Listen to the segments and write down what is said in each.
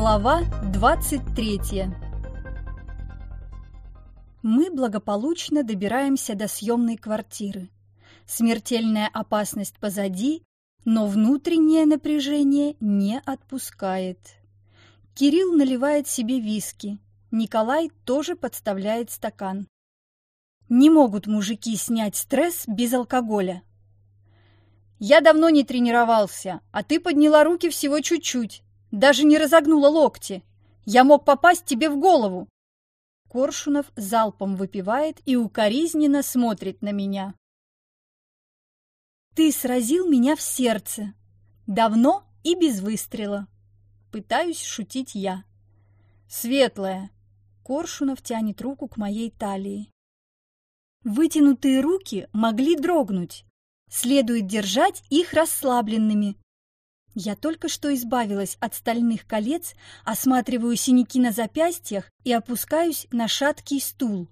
Глава 23 Мы благополучно добираемся до съемной квартиры. Смертельная опасность позади, но внутреннее напряжение не отпускает. Кирилл наливает себе виски, Николай тоже подставляет стакан. Не могут мужики снять стресс без алкоголя. «Я давно не тренировался, а ты подняла руки всего чуть-чуть, даже не разогнула локти. Я мог попасть тебе в голову!» Коршунов залпом выпивает и укоризненно смотрит на меня. «Ты сразил меня в сердце. Давно и без выстрела». Пытаюсь шутить я. «Светлая!» Коршунов тянет руку к моей талии. Вытянутые руки могли дрогнуть. Следует держать их расслабленными. Я только что избавилась от стальных колец, осматриваю синяки на запястьях и опускаюсь на шаткий стул.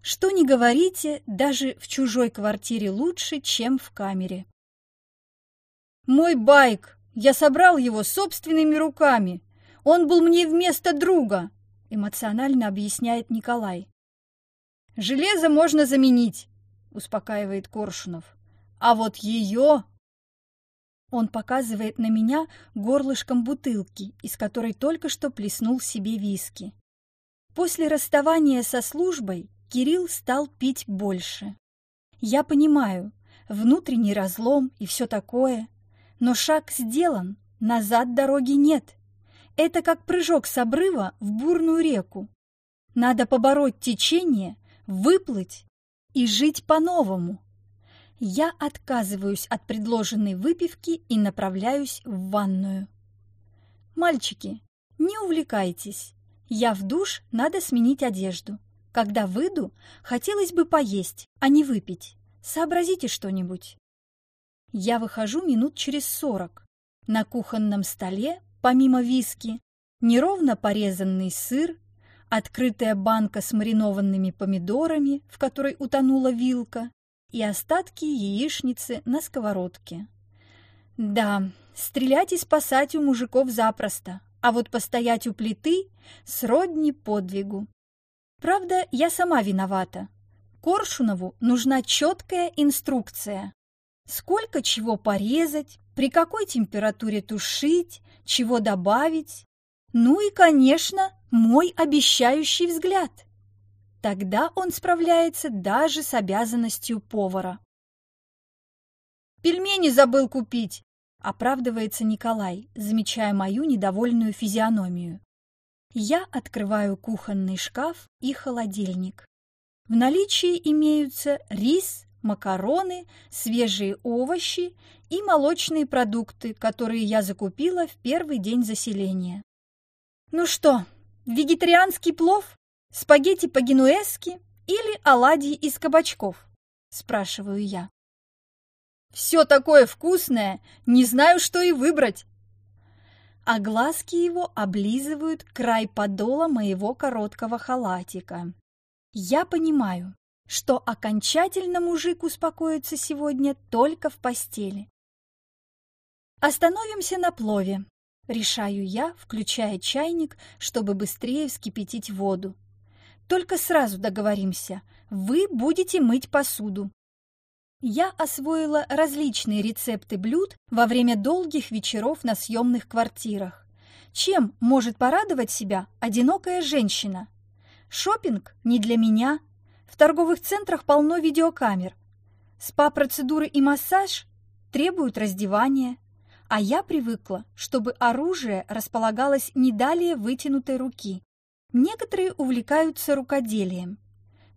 Что не говорите, даже в чужой квартире лучше, чем в камере. «Мой байк! Я собрал его собственными руками! Он был мне вместо друга!» эмоционально объясняет Николай. «Железо можно заменить», — успокаивает Коршунов. «А вот ее...» Он показывает на меня горлышком бутылки, из которой только что плеснул себе виски. После расставания со службой Кирилл стал пить больше. Я понимаю, внутренний разлом и все такое, но шаг сделан, назад дороги нет. Это как прыжок с обрыва в бурную реку. Надо побороть течение, выплыть и жить по-новому. Я отказываюсь от предложенной выпивки и направляюсь в ванную. Мальчики, не увлекайтесь. Я в душ, надо сменить одежду. Когда выйду, хотелось бы поесть, а не выпить. Сообразите что-нибудь. Я выхожу минут через сорок. На кухонном столе помимо виски, неровно порезанный сыр, открытая банка с маринованными помидорами, в которой утонула вилка, и остатки яичницы на сковородке. Да, стрелять и спасать у мужиков запросто, а вот постоять у плиты сродни подвигу. Правда, я сама виновата. Коршунову нужна четкая инструкция. Сколько чего порезать, при какой температуре тушить, чего добавить. Ну и, конечно, мой обещающий взгляд. Тогда он справляется даже с обязанностью повара. «Пельмени забыл купить!» – оправдывается Николай, замечая мою недовольную физиономию. Я открываю кухонный шкаф и холодильник. В наличии имеются рис, макароны, свежие овощи и молочные продукты, которые я закупила в первый день заселения. Ну что, вегетарианский плов, спагетти по-генуэзски или оладьи из кабачков? Спрашиваю я. Все такое вкусное, не знаю, что и выбрать. А глазки его облизывают край подола моего короткого халатика. Я понимаю, что окончательно мужик успокоится сегодня только в постели. Остановимся на плове. Решаю я, включая чайник, чтобы быстрее вскипятить воду. Только сразу договоримся, вы будете мыть посуду. Я освоила различные рецепты блюд во время долгих вечеров на съемных квартирах. Чем может порадовать себя одинокая женщина? Шопинг не для меня, в торговых центрах полно видеокамер. СПА-процедуры и массаж требуют раздевания, а я привыкла, чтобы оружие располагалось не далее вытянутой руки. Некоторые увлекаются рукоделием.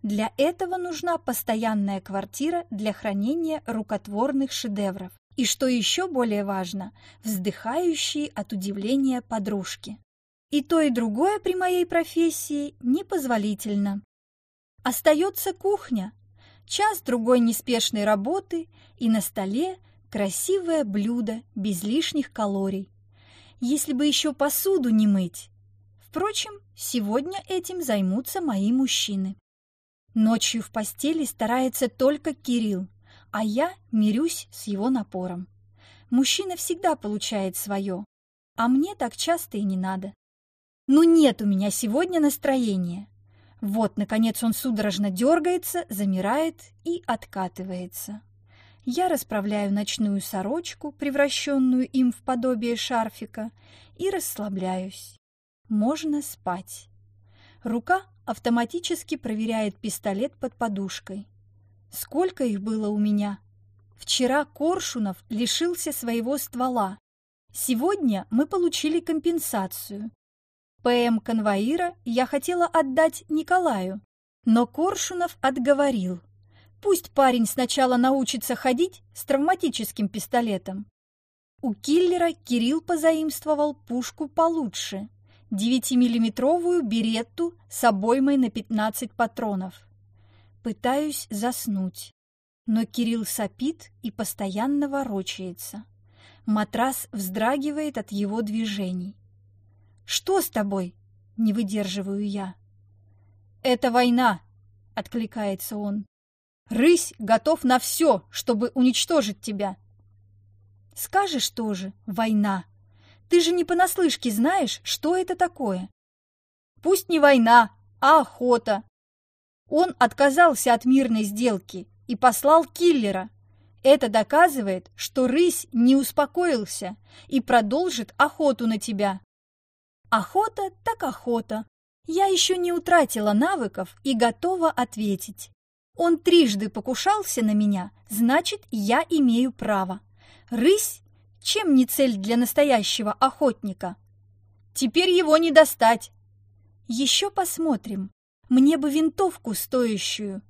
Для этого нужна постоянная квартира для хранения рукотворных шедевров. И что еще более важно, вздыхающие от удивления подружки. И то, и другое при моей профессии непозволительно. Остается кухня. Час-другой неспешной работы, и на столе красивое блюдо без лишних калорий. Если бы еще посуду не мыть. Впрочем, сегодня этим займутся мои мужчины. Ночью в постели старается только Кирилл, а я мирюсь с его напором. Мужчина всегда получает свое, а мне так часто и не надо. Ну нет у меня сегодня настроения. Вот, наконец, он судорожно дергается, замирает и откатывается. Я расправляю ночную сорочку, превращенную им в подобие шарфика, и расслабляюсь. Можно спать. Рука автоматически проверяет пистолет под подушкой. Сколько их было у меня? Вчера Коршунов лишился своего ствола. Сегодня мы получили компенсацию. ПМ конвоира я хотела отдать Николаю, но Коршунов отговорил. Пусть парень сначала научится ходить с травматическим пистолетом. У киллера Кирилл позаимствовал пушку получше, 9-миллиметровую беретту с обоймой на 15 патронов. Пытаюсь заснуть, но Кирилл сопит и постоянно ворочается. Матрас вздрагивает от его движений. «Что с тобой?» — не выдерживаю я. «Это война!» — откликается он. «Рысь готов на все, чтобы уничтожить тебя!» «Скажешь тоже, война! Ты же не понаслышке знаешь, что это такое!» «Пусть не война, а охота!» Он отказался от мирной сделки и послал киллера. Это доказывает, что рысь не успокоился и продолжит охоту на тебя. Охота так охота. Я еще не утратила навыков и готова ответить. Он трижды покушался на меня, значит, я имею право. Рысь, чем не цель для настоящего охотника? Теперь его не достать. Еще посмотрим. Мне бы винтовку стоящую.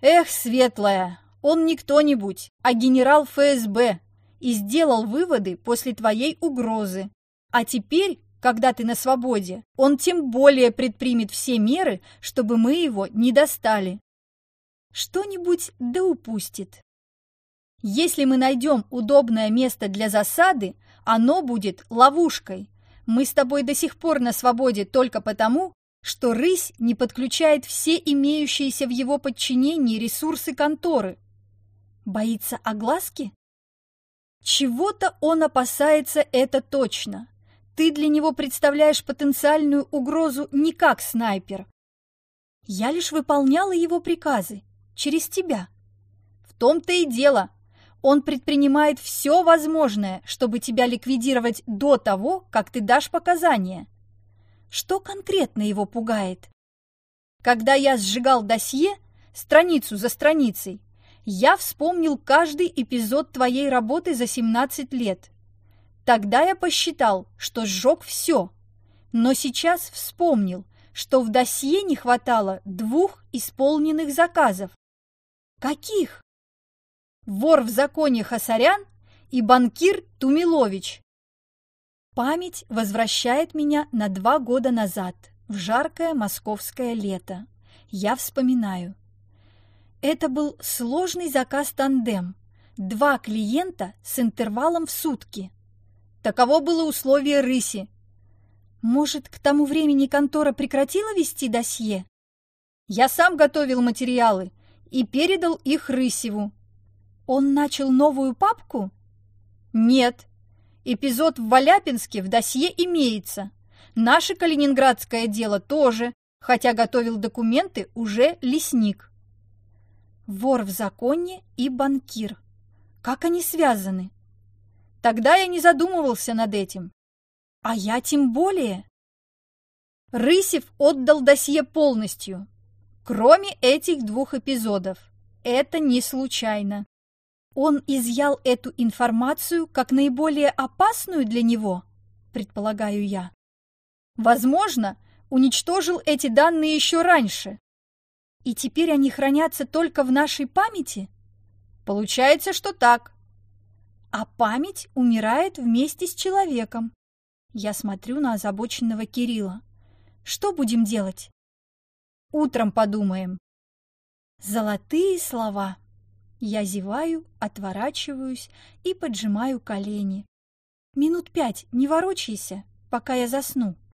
Эх, светлая, он не кто-нибудь, а генерал ФСБ и сделал выводы после твоей угрозы. А теперь когда ты на свободе, он тем более предпримет все меры, чтобы мы его не достали. Что-нибудь да упустит. Если мы найдем удобное место для засады, оно будет ловушкой. Мы с тобой до сих пор на свободе только потому, что рысь не подключает все имеющиеся в его подчинении ресурсы конторы. Боится огласки? Чего-то он опасается это точно. Ты для него представляешь потенциальную угрозу не как снайпер. Я лишь выполняла его приказы через тебя. В том-то и дело. Он предпринимает все возможное, чтобы тебя ликвидировать до того, как ты дашь показания. Что конкретно его пугает? Когда я сжигал досье, страницу за страницей, я вспомнил каждый эпизод твоей работы за 17 лет Тогда я посчитал, что сжег все, но сейчас вспомнил, что в досье не хватало двух исполненных заказов. Каких? Вор в законе Хасарян и банкир Тумилович. Память возвращает меня на два года назад, в жаркое московское лето. Я вспоминаю. Это был сложный заказ тандем. Два клиента с интервалом в сутки. Таково было условие рыси. Может, к тому времени контора прекратила вести досье? Я сам готовил материалы и передал их Рысеву. Он начал новую папку? Нет. Эпизод в Валяпинске в досье имеется. Наше калининградское дело тоже, хотя готовил документы уже лесник. Вор в законе и банкир. Как они связаны? Тогда я не задумывался над этим. А я тем более. Рысев отдал досье полностью, кроме этих двух эпизодов. Это не случайно. Он изъял эту информацию как наиболее опасную для него, предполагаю я. Возможно, уничтожил эти данные еще раньше. И теперь они хранятся только в нашей памяти? Получается, что так а память умирает вместе с человеком. Я смотрю на озабоченного Кирилла. Что будем делать? Утром подумаем. Золотые слова. Я зеваю, отворачиваюсь и поджимаю колени. Минут пять не ворочайся, пока я засну.